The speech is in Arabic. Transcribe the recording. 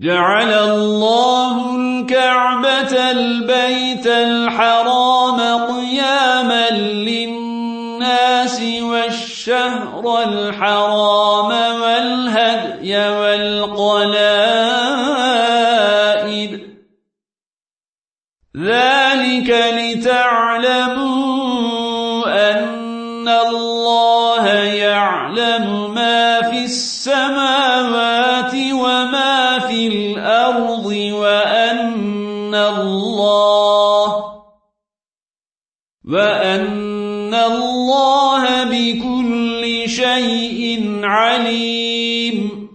جعل الله الكعبة البيت الحرام قياما للناس والشهر الحرام والهدي والقلائد. ذلك لتعلموا أن الله يعلم ما في السماوات في الأرض وأن الله وأن الله بكل شيء عليم.